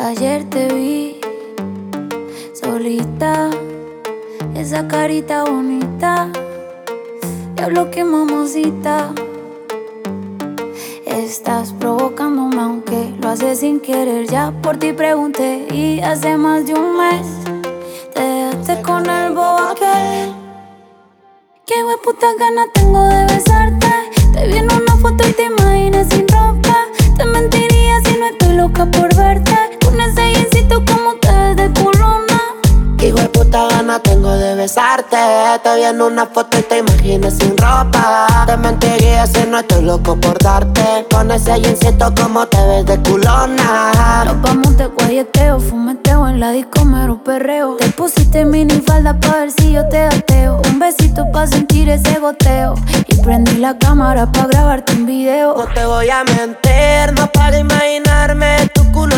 Ayer te vi solita, esa carita bonita. Diablo que mamosita. Estás provocándome aunque lo haces sin querer. Ya por ti pregunté y hace más de un mes te dejaste con el bobo aquel. Qué puta gana tengo de besarte. Te vi en una foto y te Qué puta gana tengo de besarte. Te vi en una foto y te imaginas sin ropa. Te mentiría si no estoy loco por darte. Con ese jeansito como te ves de culona. Nos vamos de guayeteo, fumeteo en la disco mero perreo. Te pusiste mini falda pa' ver si yo te ateo. Un besito pa' sentir ese goteo. Y prendí la cámara pa' grabarte un video. No te voy a mentir, no para imaginarme tu culo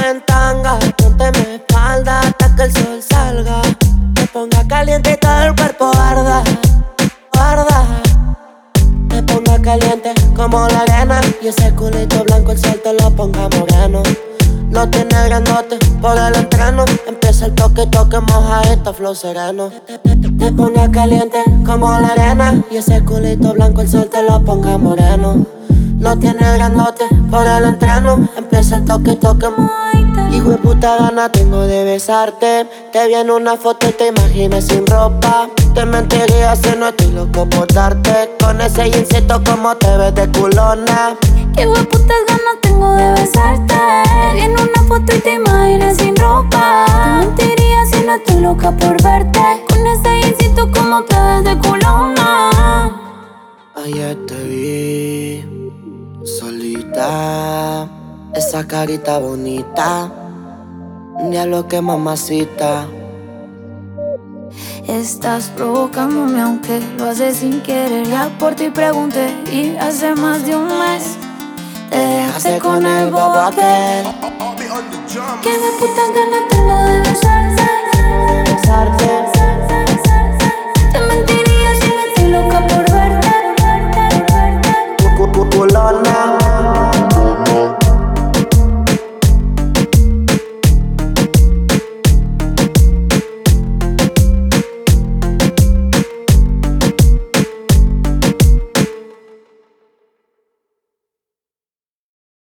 el cuerpo arda, arda. Te ponga caliente como la arena. Y ese culito blanco el sol te lo ponga moreno. No tiene grandote por el entreno. Empieza el toque, toque, moja esto, flow sereno. Te ponga caliente como la arena. Y ese culito blanco el sol te lo ponga moreno. No tiene grandote por el entreno. Empieza el toque, toque, Hijo de puta gana tengo de besarte. Te vi en una foto y te imaginas sin ropa. Te mentiría si no estoy loco por darte. Con ese jeansito como te ves de culona. Qué putas ganas tengo de besarte. Te vi en una foto y te imaginas sin ropa. Te mentiría si no estoy loca por verte. Con ese jeansito como te ves de culona. Ayer te vi solita, esa carita bonita, lo que mamacita. Estás provocándome aunque lo haces sin querer. Ya por ti pregunté y hace más de un mes te dejaste con el bobo aquel. Que me puta gana tengo de besarte. Besarte.